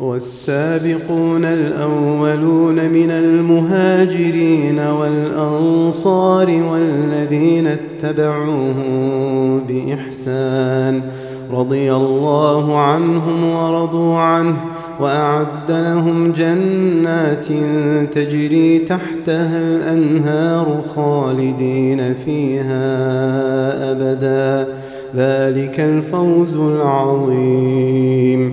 والسابقون الأولون من المهاجرين والأنصار والذين اتبعوهم بإحسان رضي الله عنهم ورضوا عنه وأعد لهم جنات تجري تحتها الأنهار خالدين فيها أبدا. ذلك الفوز العظيم.